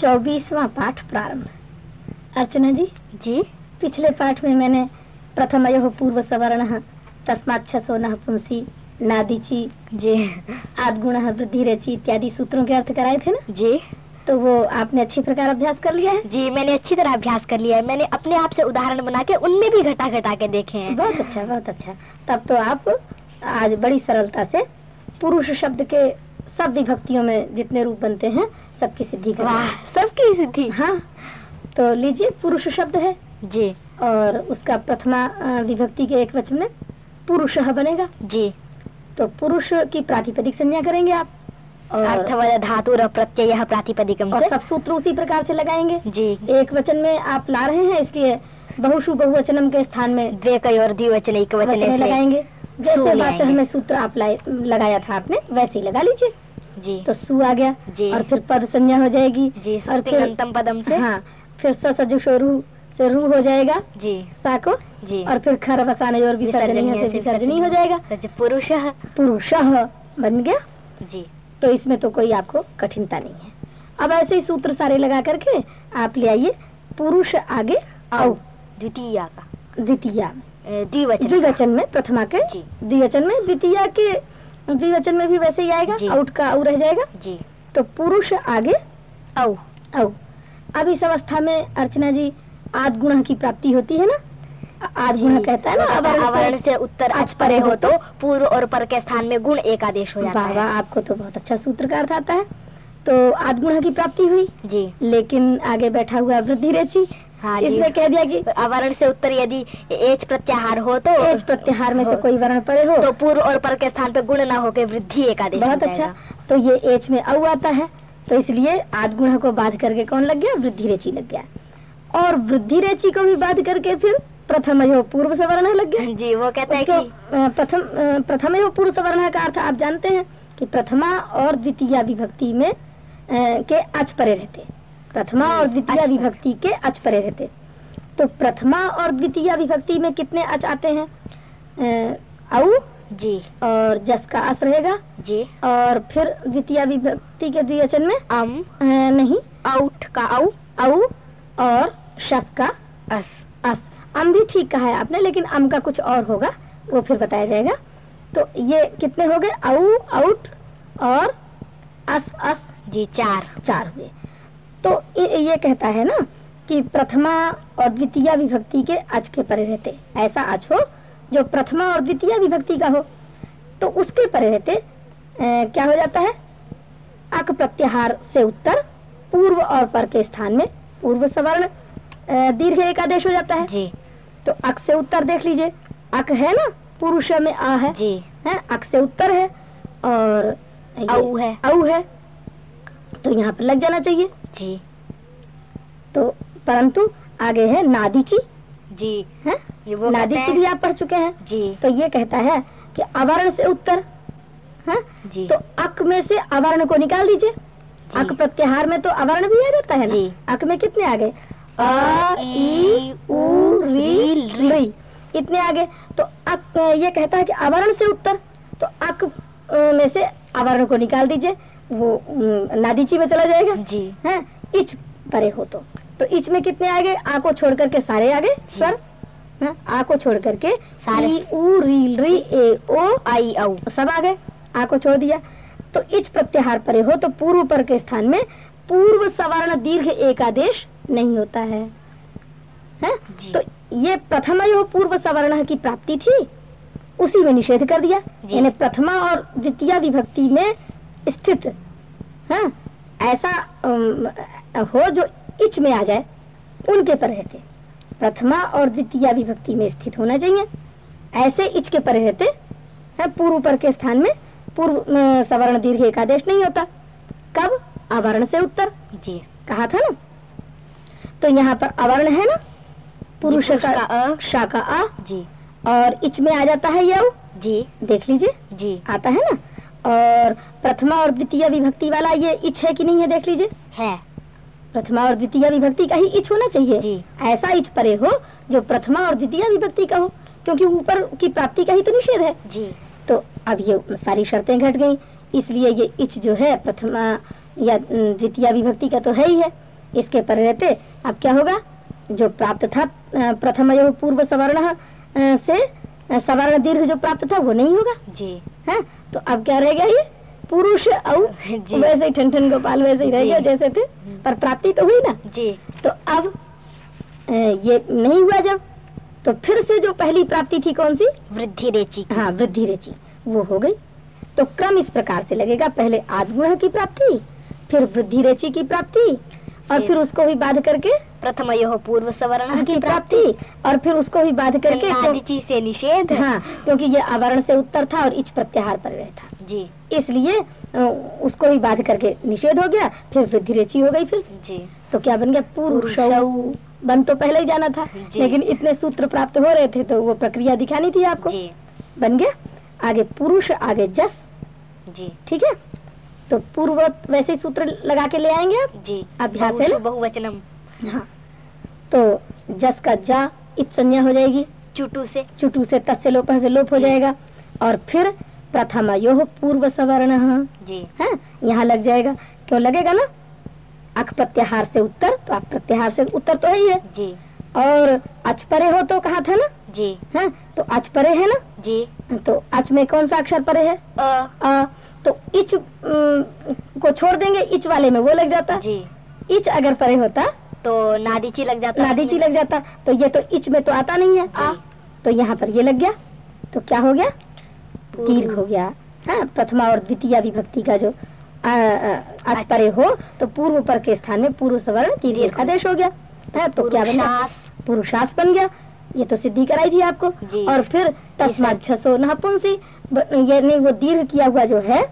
चौबीसवा पाठ प्रारंभ। अर्चना जी? जी। पिछले पाठ में मैंने प्रथम पूर्व सवर्ण तस्मात् छसो नः पुंसी नादिची जी आदगुण वृद्धि रची इत्यादि सूत्रों के अर्थ कराए थे ना? जी। तो वो आपने अच्छी प्रकार अभ्यास कर लिया है? जी मैंने अच्छी तरह अभ्यास कर लिया है। मैंने अपने आप से उदाहरण बना के उनमें भी घटा घटा के देखे हैं। बहुत अच्छा बहुत अच्छा। तब तो आप आज बड़ी सरलता से पुरुष शब्द के सब विभक्तियों में जितने रूप बनते हैं सबकी सिद्धि वाह सबकी सिद्धि? हाँ। तो लीजिए पुरुष शब्द है। जी। और उसका प्रथमा विभक्ति के एक वचन में पुरुष बनेगा। जी। तो पुरुष की प्रातिपदिक संज्ञा करेंगे आप। और, अर्थवद धातु प्रत्यय प्रातिपदिकम और सब सूत्र उसी प्रकार से लगाएँगे। जी। एक वचन में आप ला रहे हैं इसलिए बहुशु बहुवचनम के स्थान में द्वे और द्विवचन एक वचन वचन लगाएँगे। जैसे आएँगे। में सूत्र आप लगाया था आपने वैसे ही लगा लीजिए। जी। तो सु आ गया। जी। और फिर पद संज्ञा हो जाएगी। जी और फिर सुतिगंतम पदम से। हाँ फिर सजुषो रू से रू हो जाएगा। जी। सा को जी। और फिर खर बसाने और विसर्जनी से विसर्जनी हो जाएगा। पुरुष। पुरुष बन गया। जी। तो इसमें तो कोई आपको कठिनता नहीं है। अब ऐसे ही सूत्र सारे लगा करके आप ले आइए। पुरुष आगे औ द्वितीय का। द्वितीया द्विवचन द्विवचन में प्रथमा के। द्विवचन में द्वितीय के द्विवचन में भी वैसे ही आएगा? आउट का औ रह जाएगा? जी। तो पुरुष आगे? औ। औ। अब इस अवस्था में अर्चना जी आद गुण की प्राप्ति होती है ना? आज ही कहता है ना अवर्ण से उत्तर अच परे हो तो पूर्व और पर के स्थान में गुण एक आदेश हो जाता है। आपको तो बहुत अच्छा सूत्र का अर्थ आता है। तो आद गुण की प्राप्ति हुई। जी। लेकिन आगे बैठा हुआ वृद्धि रेची। हाँ इसमें कह दिया कि अवर्ण से उत्तर यदि एच प्रत्याहार हो तो एज प्रत्याहार में से कोई वर्ण परे हो। तो पूर्व और पर के स्थान पे गुण ना होके वृद्धि एक आदेश बहुत अच्छा। तो ये एच में औ आता है। तो इसलिए आद गुण को बाध करके कौन लग गया? वृद्धि रेची लग गया। और वृद्धि रेची को भी बाध करके फिर प्रथम यो पूर्व सवर्ण लग गया। जी वो कहते हैं कि प्रथम प्रथम यो पूर्व सवर्ण का अर्थ आप जानते हैं कि प्रथमा और द्वितीय विभक्ति में के अच परे रहते। प्रथमा और द्वितीय विभक्ति के अच परे रहते। तो प्रथमा और द्वितीय विभक्ति में कितने अच आते हैं? औ जी। और जस का अस रहेगा? जी। और फिर द्वितीय विभक्ति के द्विवचन में? अम। नहीं। आउट का औ। औ और शस का अस। अस। अम भी ठीक कहा है आपने लेकिन अम का कुछ और होगा वो फिर बताया जाएगा। तो ये कितने हो गए? औ आउट और अस अस। जी चार। चार हुए तो ये कहता है ना कि प्रथमा और द्वितीय विभक्ति के अच के परे रहते। ऐसा अच हो जो प्रथमा और द्वितीय विभक्ति का हो। तो उसके परे रहते अ, क्या हो जाता है? अक प्रत्याहार से उत्तर पूर्व और पर के स्थान में पूर्व सवर्ण दीर्घ एक आदेश हो जाता है। जी। तो अक से उत्तर देख लीजिए। अक है ना पुरुष में आ है। जी। है? अक से उत्तर है और औ है। औ है। तो यहाँ पर लग जाना चाहिए। जी। तो परंतु आगे है नादिची जी। है? ये वो नादिची भी आप पढ़ चुके हैं। जी। तो ये कहता है कि अवर्ण से उत्तर। है? जी। तो अक में से अवर्ण को निकाल दीजिए। अक प्रत्याहार में तो अवर्ण भी आ जाता है जी। अक में कितने आ गए अ, ई, उ, री, री। री। इतने आगे। तो अक ये कहता है कि अवर्ण से उत्तर। तो अक में से अवर्ण को निकाल दीजिए। वो नादीची में चला जाएगा? जी। है इच परे हो तो। तो इच में कितने आ गए आ को छोड़ करके सारे आ गए स्वर? हाँ, आ को छोड़ करके सारे। ई उ री री ए ओ आई औ। सब आ गए आ को छोड़ दिया। तो इच प्रत्याहार परे हो तो पूर्व पर के स्थान में पूर्व सवर्ण दीर्घ एक आदेश नहीं होता है। हैं? तो ये प्रथम यो पूर्व सवर्ण की प्राप्ति थी उसी में निषेध कर दिया। जी। यानी प्रथमा और द्वितीय विभक्ति में स्थित हाँ, ऐसा हो जो इच में आ जाए उनके पर रहते। प्रथमा और द्वितीय विभक्ति में स्थित होना चाहिए। ऐसे इच के पर रहते हैं पूर्व पर के स्थान में पूर्व सवर्ण दीर्घ एक आदेश नहीं होता। कब? अवर्ण से उत्तर। जी। कहा था ना? तो यहाँ पर अवर्ण है ना? पुरुष का अ। शा का आ जी। और इच में आ जाता है यव जी। देख लीजिए। जी। आता है ना? और प्रथमा और द्वितीय विभक्ति वाला ये इच है कि नहीं है देख लीजिए। है। प्रथमा और द्वितीय विभक्ति का ही इच होना चाहिए। जी। ऐसा इच परे हो जो प्रथमा और द्वितीय विभक्ति का हो क्योंकि ऊपर की प्राप्ति का ही तो निषेध है। जी। तो अब ये सारी शर्तें घट गई इसलिए ये इच जो है प्रथमा या द्वितीय विभक्ति का तो है ही है। इसके पर रहते अब क्या होगा? जो प्राप्त था प्रथम पूर्व सवर्ण से सवर्ण दीर्घ जो प्राप्त था वो नहीं होगा? जी। है? तो अब क्या रह गया ये? पुरुष और वैसे ही ठन ठन गोपाल वैसे ही रह गया जैसे थे पर प्राप्ति तो हुई ना? जी। तो अब ये नहीं हुआ जब? तो फिर से जो पहली प्राप्ति थी कौन सी? वृद्धि रेची हाँ वृद्धि रची वो हो गई। तो क्रम इस प्रकार से लगेगा पहले आदगुण की प्राप्ति फिर वृद्धि रची की प्राप्ति और फिर- फिर उसको भी बाध करके प्रथम यो पूर्व सवर्ण की प्राप्ति और फिर उसको भी बाध करके नादिची से निषेध। हाँ क्योंकि ये आवरण से उत्तर था और इच प्रत्याहार पर था। जी। इसलिए उसको भी बाध करके निषेध हो गया फिर वृद्धि रेची हो गई फिर जी। तो क्या बन गया? पुरुष। बन तो पहले ही जाना था लेकिन इतने सूत्र प्राप्त हो रहे थे तो वो प्रक्रिया दिखानी थी आपको। जी। बन गया। आगे पुरुष आगे जस। जी। ठीक है? तो पूर्व वैसे सूत्र लगा के ले आएँगे आप? जी। अभ्यास है बहुवचनम। हाँ। तो जस का जा इत संज्ञा हो जाएगी। चुटू से। चुटू से तस्य लोप से लोप हो जाएगा। और फिर प्रथम यो पूर्व सवर्ण जी। है यहाँ लग जाएगा। क्यों लगेगा ना? अख प्रत्याहार से उत्तर तो अख प्रत्याहार से उत्तर तो है ही है। जी। और अच परे हो तो कहा था ना? जी। है तो अच परे है ना? जी। तो अच में कौन सा अक्षर परे है? अ। आ, तो इच को छोड़ देंगे इच वाले में वो लग जाता। जी। इच अगर परे होता तो नादीची लग जाता नादीची लग जाता। तो ये तो इच में तो आता नहीं है। आ, तो यहाँ पर ये लग गया। तो क्या हो गया? दीर्घ हो गया। हाँ प्रथमा और द्वितीय विभक्ति का जो आ, आ, परे हो तो पूर्व पर के स्थान में पूर्व सवर्ण दीर्घ। आदेश हो गया। है तो क्या बना? पुरुषास। बन गया। ये तो सिद्धि कराई थी आपको। और फिर तस्मात छसो नपुंसी ये नहीं वो दीर्घ किया हुआ जो है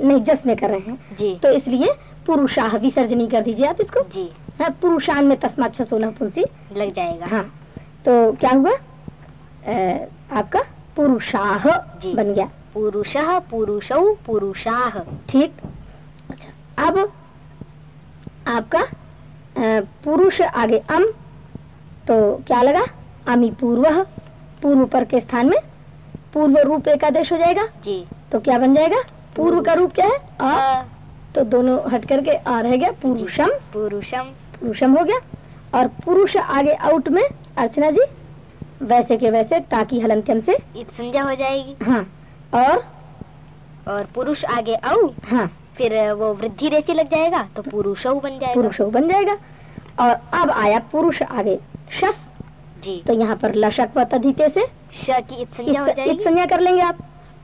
नहीं जस में कर रहे हैं। जी। तो इसलिए पुरुषाह विसर्जनी कर दीजिए आप इसको। जी। हाँ पुरुषान में तस्मात छसो नपुंसी लग जाएगा। हाँ तो क्या हुआ? आपका पुरुषाह जी। बन गया। पुरुषः पुरुषौ पुरुषाः। ठीक। अच्छा अब आपका पुरुष आगे अम तो क्या लगा? अमी पूर्व पूर्व पर के स्थान में पूर्व रूप एकादेश हो जाएगा। जी। तो क्या बन जाएगा? पूर्व का रूप क्या है? तो दोनों हट करके आ रह गया पुरुषम। पुरुषम। पुरुषम हो गया। और पुरुष आगे आउट में अर्चना जी वैसे के वैसे टाकी हलंत्यम से। इत संज्ञा हो जाएगी। हाँ और? और पुरुष आगे औ हाँ। फिर वो वृद्धि रेची लग जाएगा तो पुरुषौ बन जाएगा। पुरुष बन जाएगा। और अब आया पुरुष आगे शस। जी। तो यहाँ पर लशक व तधिते से। श की संज्ञा हो कर लेंगे आप।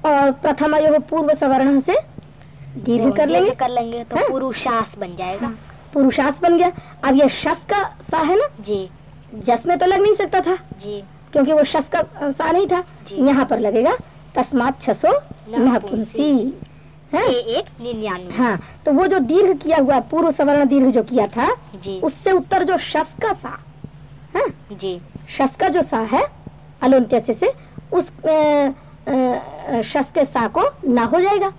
और प्रथम पूर्व सवर्ण से। दीर्घ कर लेंगे। कर लेंगे तो हाँ? पुरुषास बन जाएगा। हाँ, पुरुषास बन गया। अब ये शस का सा है ना? जी। जस में तो लग नहीं सकता था। जी। क्योंकि वो शस का सा नहीं था। यहाँ पर लगेगा तस्मात छसो नपुंसी है। एक निन्यानवे। हाँ तो वो जो दीर्घ किया हुआ पूर्व सवर्ण दीर्घ जो किया था जी। उससे उत्तर जो शस का सा है। जी। शस का जो सा है अलुंत्य से, उस शस के सा को ना हो जाएगा।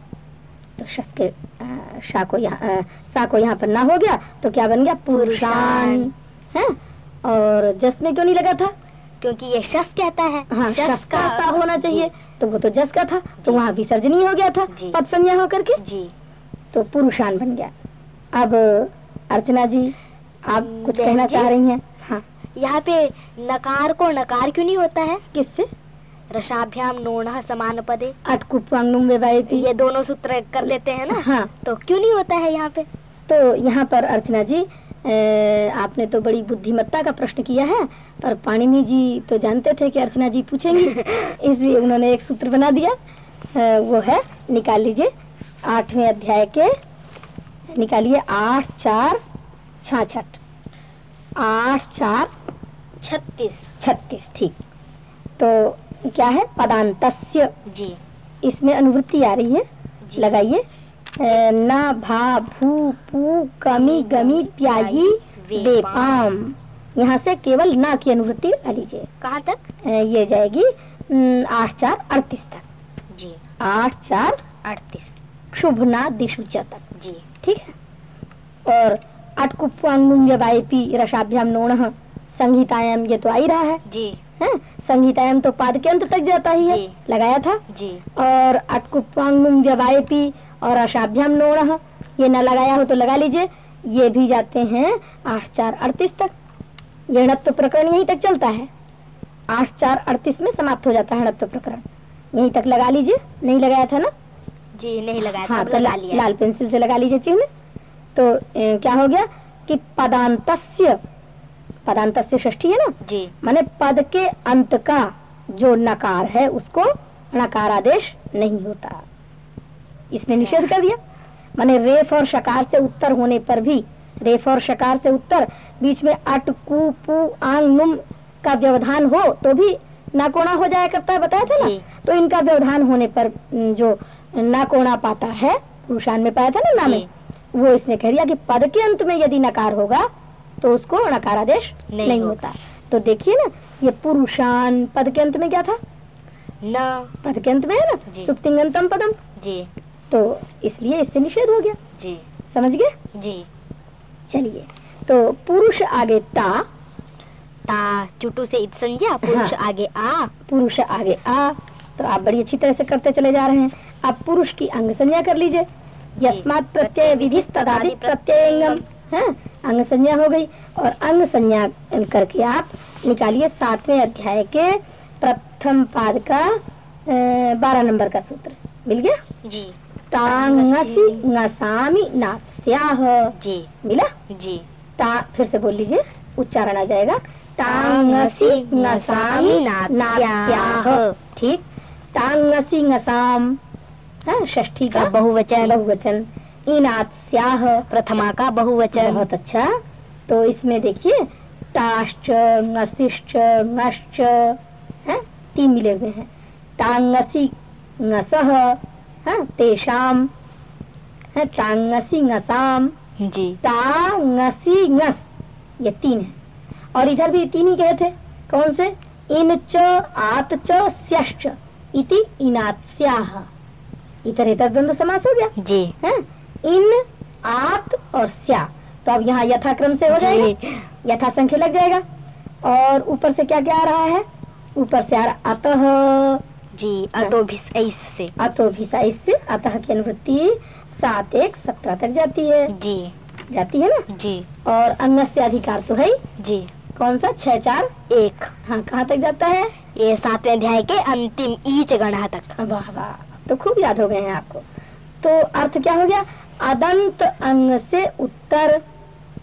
तो शस के अ, शा को यहाँ सा को यहाँ पर ना हो गया तो क्या बन गया? पुरुषान। है? और जस में क्यों नहीं लगा था? क्योंकि ये शस कहता है। हाँ शस का सा होना चाहिए। तो वो तो जस का था तो। वहाँ विसर्जनीय हो गया था पद संज्ञा होकर के। जी। तो पुरुषान बन गया। अब अर्चना जी आप कुछ कहना चाह रही हैं? हाँ। यहाँ पे नकार को नकार क्यों नहीं होता है? किससे? रसाभ्याम नोण समान पदे अटकुपांगनुम वेवायती ये दोनों सूत्र कर लेते हैं ना? हाँ। तो क्यों नहीं होता है यहाँ पे? तो यहाँ पर अर्चना जी आपने तो बड़ी बुद्धिमत्ता का प्रश्न किया है पर पाणिनि जी तो जानते थे कि अर्चना जी पूछेंगी। इसलिए उन्होंने एक सूत्र बना दिया। वो है निकाल लीजिए आठवें अध्याय के निकालिए आठ चार छाछठ। आठ चार छत्तीस। छत्तीस ठीक। तो क्या है? पदांतस्य। जी। इसमें अनुवृत्ति आ रही है। लगाइए। ना भा भू पू कमी गमी प्यागी बेपाम यहाँ से केवल ना की अनुवृत्ति ला लीजिए। कहाँ तक? ये जाएगी। आठ चार अड़तीस तक। जी। आठ चार अड़तीस। शुभ ना दिशुचा तक। जी। ठीक है? और अटकुप्वांगुम रसाभ्याम नोण संहितायाम ये तो आई रहा है। जी। है? संहितायाम तो पाद के अंत तक जाता ही है। लगाया था? जी। और अटकुपांगुम व्यवायपी और अशाभ्याम नोण ये न लगाया हो तो लगा लीजिए। ये भी जाते हैं आठ चार अड़तीस तक। ये णत्व प्रकरण यहीं तक चलता है। आठ चार अड़तीस में समाप्त हो जाता है णत्व प्रकरण। यहीं तक लगा लीजिए। नहीं लगाया था ना? जी नहीं लगाया हाँ तब तो लगा लिया। लाल पेंसिल से लगा लीजिए चिन्ह। तो ए, क्या हो गया कि पदांतस्य पदांतस्य षष्ठी है ना? जी। माने पद के अंत का जो नकार है उसको नकार आदेश नहीं होता। इसने निषेध कर दिया। माने रेफ और शकार से उत्तर होने पर भी रेफ और शकार से उत्तर बीच में अट कु पु आंग नुम का व्यवधान हो तो भी नाकोणा हो जाया करता है बताया था ना? तो इनका व्यवधान होने पर जो नाकोणा पाता है पुरुषान में पाया था ना नाम वो इसने कह दिया कि पद के अंत में यदि नकार होगा तो उसको नकारादेश नहीं नहीं, होता। तो देखिए ना ये पुरुषान पद के अंत में क्या था? न। पद के अंत में है ना? सुप्तिंगंतम पदम। जी। तो इसलिए इससे निषेध हो गया। जी। समझ गए? जी। चलिए तो पुरुष आगे टा। ता चुटू से इत संज्ञा पुरुष हाँ। आगे आ। पुरुष आगे आ। तो आप बड़ी अच्छी तरह से करते चले जा रहे हैं। आप पुरुष की अंग संज्ञा कर लीजिए। यस्मात प्रत्यय विधि तदादि प्रत्ययंगम। है। अंग संज्ञा हो गई और अंग संज्ञा करके आप निकालिए सातवें अध्याय के प्रथम पाद का बारह नंबर का सूत्र। मिल गया? जी। टांगसी ngसामि नास्याह जी। मिला? जी। टा फिर से बोल लीजिए उच्चारण आ जाएगा। टांगसी ngसामि नास्याह ठीक? टांगसी ngसाम हाँ षष्ठी का का बहुवचन। बहुवचन। इनात्स्याह प्रथमा का बहुवचन। बहुत अच्छा। तो इसमें देखिए टाश्च ngसिश्च ngश्च हैं? तीन मिले हुए हैं। टांगसी ngसह हैं? तेषाम है? टांगसी ngसाम जी। टांगसी ngस ये तीन है। और इधर भी तीन ही कहे थे। कौन से? इन च आत च स्यश्च इति इनात्स्याह इधर इधर द्वंद्व समास हो गया। जी। है? इन आत और स्या। तो अब यहाँ यथाक्रम से हो जाएगा। यथा संख्या लग जाएगा। और ऊपर से क्या क्या आ रहा है? ऊपर से आ रहा अतः। जी अतो भी से अतो इससे अतः की अनुवृत्ति सात एक सत्रह तक जाती है। जी। जाती है ना? जी। और अंग से अधिकार तो है जी। कौन सा? छह चार? एक। हाँ कहाँ तक जाता है? ये सातवें अध्याय के अंतिम ईच गणा तक। वाह वाह। तो खूब याद हो गए हैं आपको। तो अर्थ क्या हो गया? अदंत अंग से उत्तर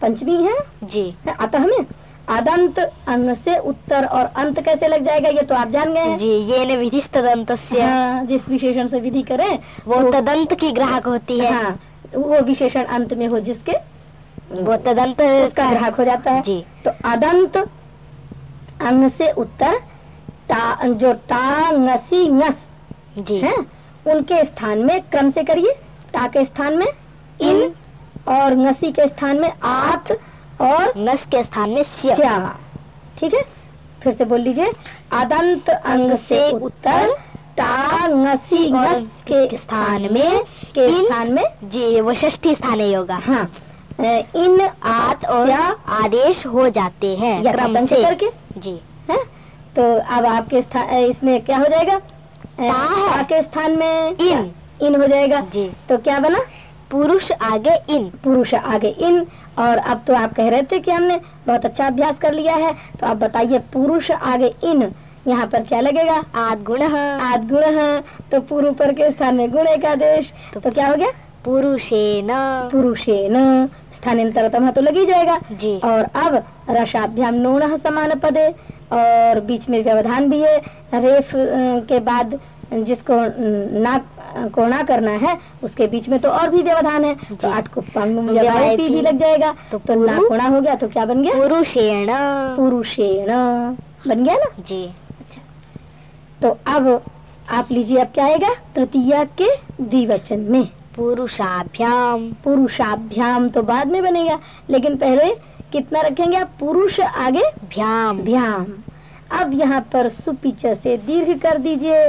पंचमी है? जी। अतः में अदंत अंग से उत्तर और अंत कैसे लग जाएगा? ये तो आप जान गए हैं। जी ये न विधि तदंत हाँ, जिस विशेषण से विधि करें वो तदंत की ग्राहक होती है। हाँ वो विशेषण अंत में हो जिसके? वो तदंत उसका ग्राहक हो जाता है। जी। तो अदंत अंग से उत्तर टा, जो टा ngसी ngस जी। है उनके स्थान में क्रम से करिए। टा के स्थान में। इन और नसी के स्थान में आत और नस के स्थान में स्या। ठीक है? फिर से बोल लीजिए। अदंत अंग से उत्तर टा ngसी और के स्थान में के स्थान में जी वो षष्ठी स्थान है योगा। हाँ। इन आत और आदेश हो जाते हैं क्रम से। करके। जी। है? तो अब आपके स्थान इसमें क्या हो जाएगा? ता के स्थान में इन। इन हो जाएगा। जी। तो क्या बना? पुरुष आगे इन पुरुष आगे इन। और अब तो आप कह रहे थे कि हमने बहुत अच्छा अभ्यास कर लिया है तो आप बताइए पुरुष आगे इन यहाँ पर क्या लगेगा? आद गुण आद गुण है। तो पूर्व पर के स्थान में गुण एक आदेश तो- तो क्या हो गया? पुरुषेन पुरुषेन स्थानांतरतम तो लग ही जाएगा। जी। और अब रसाभ्याम नूण समान पदे और बीच में व्यवधान भी है। रेफ के बाद जिसको ना को ना करना है उसके बीच में तो और भी व्यवधान है। तो आठ को पंग व्यवाय भी। लग जाएगा। तो तो ना कोणा हो गया तो क्या बन गया? पुरुषेण। पुरुषेण। बन गया ना? जी। अच्छा। तो अब आप लीजिए अब क्या आएगा? तृतीया के द्विवचन में। पुरुषाभ्याम। पुरुषाभ्याम तो बाद में बनेगा लेकिन पहले कितना रखेंगे आप? पुरुष आगे भ्याम। भ्याम। अब यहाँ पर सुपिच से दीर्घ कर दीजिए।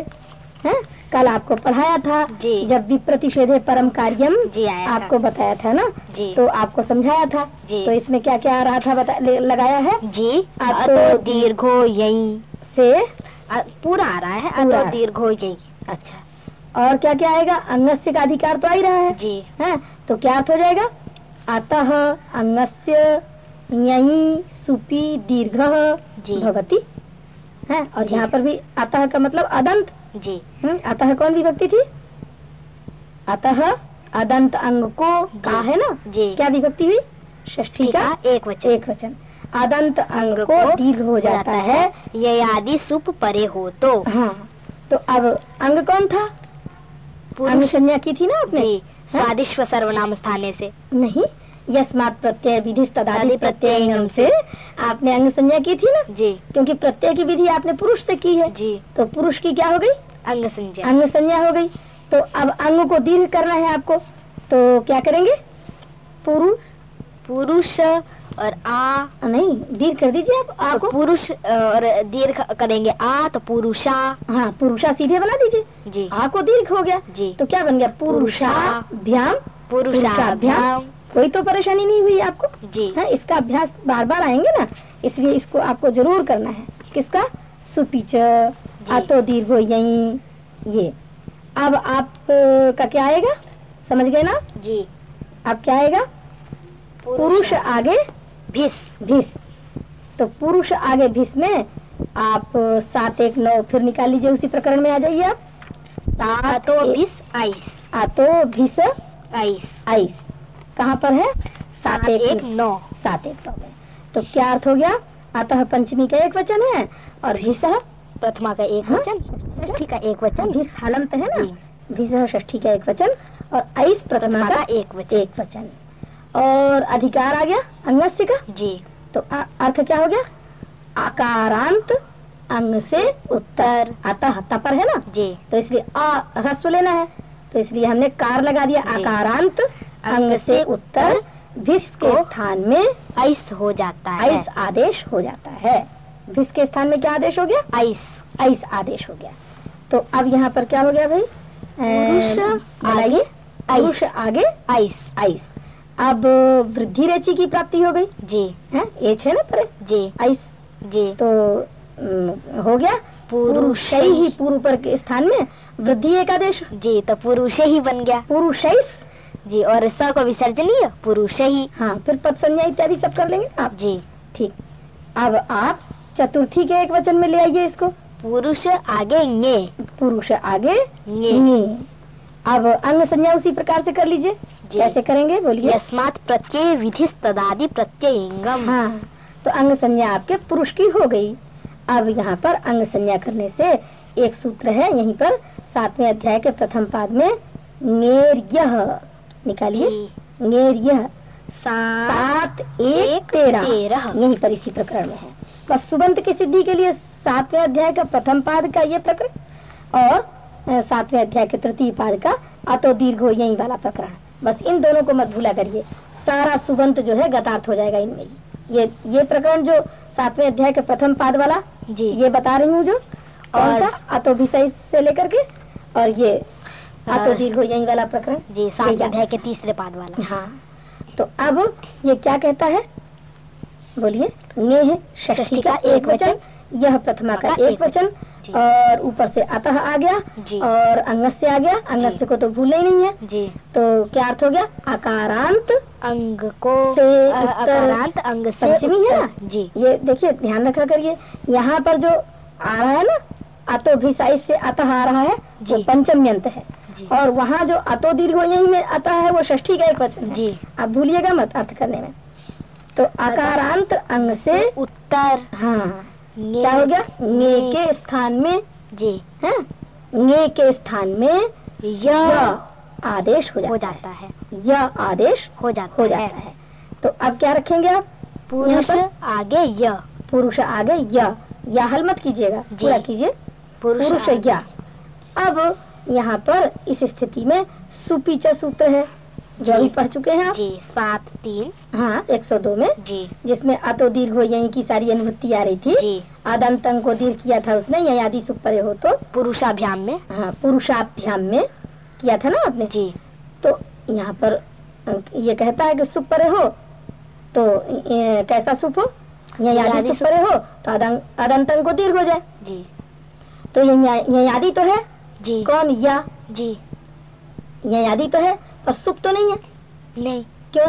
हैं? कल आपको पढ़ाया था। जी। जब विप्रतिषेधे परम कार्यम जी आया था। आपको बताया था ना? जी। तो आपको समझाया था। जी। तो इसमें क्या क्या आ रहा था बता लगाया है? जी। अतो अतो दीर्घो यही। से? पूरा आ रहा है। अतो दीर्घो यही। अच्छा। और क्या क्या आएगा? अंगस्य का अधिकार तो आ ही रहा है। जी। हैं? तो क्या अर्थ हो जाएगा? अतः अंगस्य यही सुपी दीर्घ जी। भवती। है? और यहाँ पर भी अतः का मतलब अदंत। जी। हम्म, अतः कौन विभक्ति थी? अतः अदंत अंग को का है ना? जी। क्या विभक्ति हुई? ठीक का एक वचन। एक वचन। अदंत अंग को दीर्घ हो जाता है। ये आदि सुप परे हो तो। हाँ तो अब अंग कौन था? अंग पुरुष। संज्ञा की थी ना आपने? जी स्वादिश्व सर्वनाम स्थाने से। नहीं यस्मात प्रत्यय विधि तदादि प्रत्ययंगम से आपने अंग संज्ञा की थी ना? जी। क्योंकि प्रत्यय की विधि आपने पुरुष से की है। जी। तो पुरुष की क्या हो गई? अंग संज्ञा अंग संज्ञा हो गई। तो अब अंग को दीर्घ करना है आपको। तो क्या करेंगे? पुरुष। पुरुष और आ। नहीं दीर्घ कर दीजिए आप आ तो पुरुष और दीर्घ करेंगे आ तो पुरुषा। हाँ पुरुषा सीधे बना दीजिए। जी। आ को दीर्घ हो गया। जी। तो क्या बन गया? पुरुषाभ्याम। पुरुषाभ्याम। कोई तो परेशानी नहीं हुई आपको? जी। है इसका अभ्यास बार बार आएँगे ना इसलिए इसको आपको ज़रूर करना है। किसका? सुपीच आतो दीर्घ यही ये। अब आप का क्या आएगा? समझ गए ना? जी। अब क्या आएगा? पुरुष आगे भिस भिस तो पुरुष आगे भिस में आप सात एक नौ फिर निकाल लीजिए उसी प्रकरण में आ जाइए आप। सात तो भिस आइस आतो भिस आइस आइस कहाँ पर है? सात एक, एक नौ। सात एक नौ में। तो क्या अर्थ हो गया? अतः पंचमी का एक वचन है और भिस प्रथमा का एक हाँ? वचन। षष्ठी का एक वचन। भिस हलंत है ना? जी। भिस षष्ठी का एक वचन और आइस प्रथमा का एक वचन। एक वचन। और अधिकार आ गया अंगस्य का? जी। तो अर्थ क्या हो गया? आकारांत अंग से उत्तर। अतः तपर है ना? जी। तो इसलिए आ ह्रस्व लेना है। तो इसलिए हमने कार लगा दिया। आकारांत अंग से उत्तर भिस के स्थान में आइस हो जाता है। आइस आदेश हो जाता है। भिस के स्थान में क्या आदेश हो गया? आइस आइस आदेश हो गया। तो अब यहाँ पर क्या हो गया भाई? आगे पुरुष आगे आइस आइस अब वृद्धि रेची की प्राप्ति हो गई। जी। है? एच है ना परे? जी। आइस जी। तो हो गया। पुरुष ही पूर्व पर के स्थान में वृद्धि एक आदेश। जी तो पुरुष ही बन गया। पुरुष जी और स को विसर्जनीय पुरुष ही। हाँ फिर पद संज्ञा इत्यादि सब कर लेंगे आप? जी। ठीक। अब आप चतुर्थी के एक वचन में ले आइए इसको। पुरुष आगे ङे। पुरुष आगे ङे। नी। अब अंग संज्ञा उसी प्रकार से कर लीजिए। कैसे करेंगे बोलिए। यस्मात् प्रत्यय विधि तदादि प्रत्ययंगम। हाँ तो अंग संज्ञा आपके पुरुष की हो गई। अब यहाँ पर अंग संज्ञा करने से एक सूत्र है यहीं पर सातवें अध्याय के प्रथम पाद में नेर्यह निकालिए। जी। सात एक तेरह। तेरह। यहीं पर इसी प्रकरण में है। बस सुबंत की सिद्धि के लिए सातवें अध्याय का प्रथम पाद का ये प्रकरण और सातवें अध्याय के तृतीय पाद का अतो दीर्घ यही वाला प्रकरण। बस इन दोनों को मत भूला करिए। सारा सुबंत जो है गतार्थ हो जाएगा इनमें ही। ये ये प्रकरण जो सातवें अध्याय के प्रथम पाद वाला जी। ये बता रही हूँ जो। और- अतो विषय से लेकर के। और ये अतो और- दीर्घ यही वाला प्रकरण? जी सात अध्याय के तीसरे पाद वाला। हाँ तो अब ये क्या कहता है? बोलिए। ने है षष्ठी का एक वचन यह प्रथमा का एक वचन और ऊपर से अतः आ गया और अंगस्य आ गया। अंगस्य को तो भूलना ही नहीं है। जी। तो क्या अर्थ हो गया? आकारांत अंग को से अकारांत अंग से पंचमी है ना? जी। ये देखिए ध्यान रखा करिए। यहाँ पर जो आ रहा है ना अतो भी साइज़ से अतः आ रहा है वो जी। पंचम्यंत है। और वहाँ जो अतो दीर्घ यही में अतः है वो षष्ठी का एक वचन जी। आप भूलिएगा मत अर्थ करने में। तो आकारांत अंग से उत्तर। हाँ। क्या हो गया? ङे के स्थान में जी। है? ङे के स्थान में य य आदेश हो जाता, हो जाता है। है य आदेश हो जाता हो जाता है। तो अब क्या रखेंगे आप? पुरुष आगे य। पुरुष आगे य। या हल मत कीजिएगा। पूरा कीजिए। पुरुष पुरुष या। अब यहाँ पर इस स्थिति में सुपीचा सूत्र है। जो जी। पढ़ चुके हैं आप? जी सात तीन। हाँ 102 में। जी। जिसमें अतो दीर्घ हो यही की सारी अनुभूति आ रही थी। जी। आदंत को दीर्घ किया था उसने या आदि सुख परे हो तो। पुरुषाभ्याम में। हाँ पुरुषाभ्याम में किया था ना आपने? जी। तो यहाँ पर ये कहता है कि सुख परे हो तो कैसा सुख हो? या या आदि आदि सुख सुख। परे हो तो अदंग अदंत अंग को दीर्घ हो जाए। जी। तो यही ये आदि तो है। जी। कौन? या? जी। ये आदि तो है पर सुख तो नहीं है। नहीं। क्यों?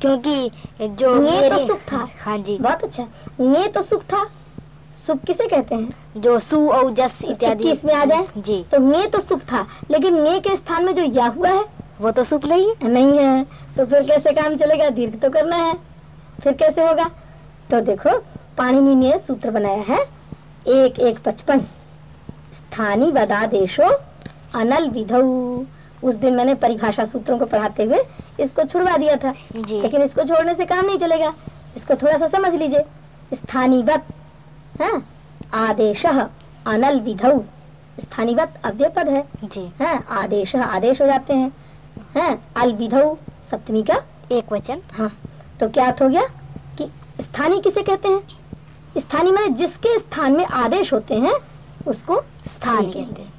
क्योंकि जो ये तो सुख था। हाँ जी। बहुत अच्छा। ये तो सुख था। सुख किसे कहते हैं? जो सु और जस इत्यादि। इक्कीस में आ जाए। जी। तो ये तो सुख था लेकिन ये के स्थान में जो या हुआ है वो तो सुख नहीं है। नहीं है। तो फिर कैसे काम चलेगा? दीर्घ तो करना है। फिर कैसे होगा? तो देखो पाणिनि ने सूत्र बनाया है एक एक पचपन। स्थानी बदादेशो अनल विधौ। उस दिन मैंने परिभाषा सूत्रों को पढ़ाते हुए इसको छुड़वा दिया था। जी। लेकिन इसको छोड़ने से काम नहीं चलेगा। इसको थोड़ा सा समझ लीजिए। स्थानीवत है आदेश अनल विधौ। स्थानीवत अव्यय पद है। जी। है आदेश आदेश हो जाते हैं। हैं अल विधौ सप्तमी का एक वचन। हाँ तो क्या अर्थ हो गया कि स्थानीय किसे कहते हैं? स्थानीय माने जिसके स्थान में आदेश होते हैं उसको स्थानीय स्थानीय कहते हैं।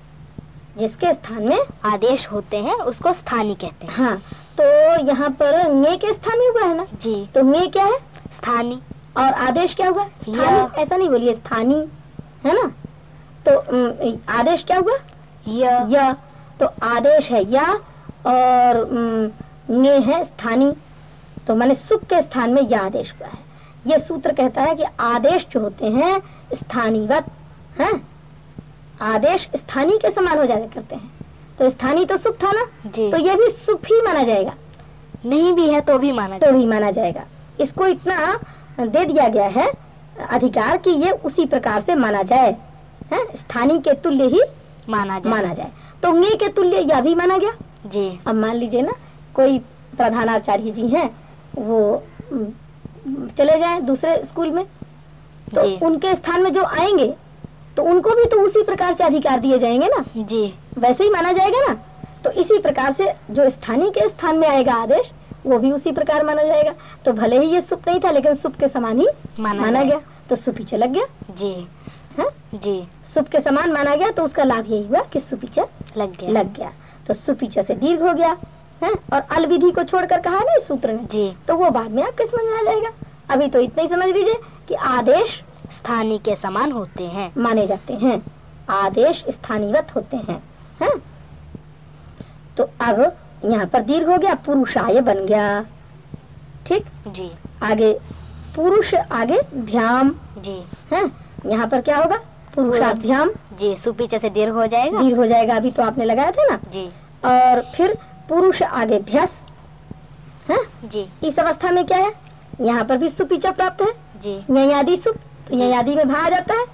जिसके स्थान में आदेश होते हैं उसको स्थानीय कहते हैं। हाँ। तो यहाँ पर ने के स्थान में हुआ है ना? जी। तो ने क्या है? स्थानीय और आदेश क्या हुआ? या। स्थानीय ऐसा नहीं बोलिए स्थानी। है ना? तो आदेश क्या हुआ? य। या। तो आदेश है या और ने है स्थानीय तो मैंने सुख के स्थान में या आदेश हुआ है। ये सूत्र कहता है कि आदेश जो होते हैं स्थानीयवत हैं? आदेश स्थानीय के समान हो जाया करते हैं। तो स्थानीय तो सुख था ना? जी। तो ये भी सुख ही माना जाएगा। नहीं भी है तो भी माना तो ही माना जाएगा। इसको इतना दे दिया गया है अधिकार कि ये उसी प्रकार से माना जाए। है? स्थानीय के तुल्य ही माना जाए। माना जाए। तो ने के तुल्य यह भी माना गया। जी। अब मान लीजिए ना कोई प्रधानाचार्य जी हैं वो चले जाएँ दूसरे स्कूल में तो उनके स्थान में जो आएँगे तो उनको भी तो उसी प्रकार से अधिकार दिए जाएँगे ना? जी। वैसे ही माना जाएगा ना? तो इसी प्रकार से जो स्थानीय के स्थान में आएगा आदेश वो भी उसी प्रकार माना जाएगा। तो भले ही ये सुप नहीं था लेकिन सुप के समान ही माना, माना गया। तो सुपीचर लग गया। जी। है? जी। सुप के समान माना गया तो उसका लाभ यही हुआ कि सुपीचर लग गया। लग गया। तो सुपीचर से दीर्घ हो गया है? और अल विधि को छोड़कर कहा ना इस सूत्र में। जी। तो वो बाद में आपके समझ में आ जाएगा? अभी तो इतना ही समझ लीजिए कि आदेश स्थानीय के समान होते हैं। माने जाते हैं। आदेश स्थानीयवत होते हैं। हैं? तो अब यहाँ पर दीर्घ हो गया पुरुषाय बन गया। ठीक? जी। आगे पुरुष आगे भ्याम। जी। है? यहाँ पर क्या होगा? पुरुषाभ्याम जी सुपीछे से दीर्घ हो जाएगा। दीर्घ हो जाएगा अभी तो आपने लगाया था ना? जी। और फिर पुरुष आगे भ्यस। है? जी। इस अवस्था में क्या है? यहाँ पर भी सुपीचा प्राप्त है। जी। न्यायादि सुप तो न्यायादि में भा आ जाता है।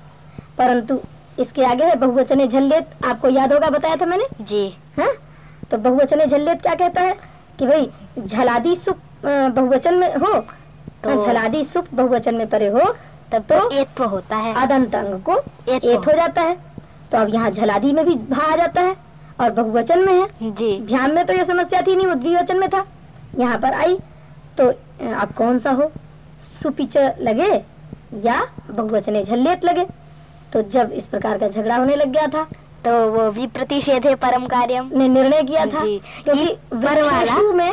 परंतु इसके आगे है बहुवचने झल्लेत। आपको याद होगा बताया था मैंने? जी। है? तो बहुवचने झल्लेत क्या कहता है? कि भाई झलादी सुप बहुवचन में हो तो- तो झलादी सुप बहुवचन में परे हो तब तो एत्व होता है। अदंत अंग को एत हो जाता है। तो अब यहाँ झलादी में भी भा आ जाता है और बहुवचन में है। जी। ध्यान में तो ये समस्या थी नहीं वो द्विवचन में था। यहाँ पर आई तो अब कौन सा हो? सुपिच लगे? या बहुवचने झल्लेत लगे। तो जब इस प्रकार का झगड़ा होने लग गया था तो वो भी प्रतिषेध है परम कार्यम। ने निर्णय किया था क्योंकि में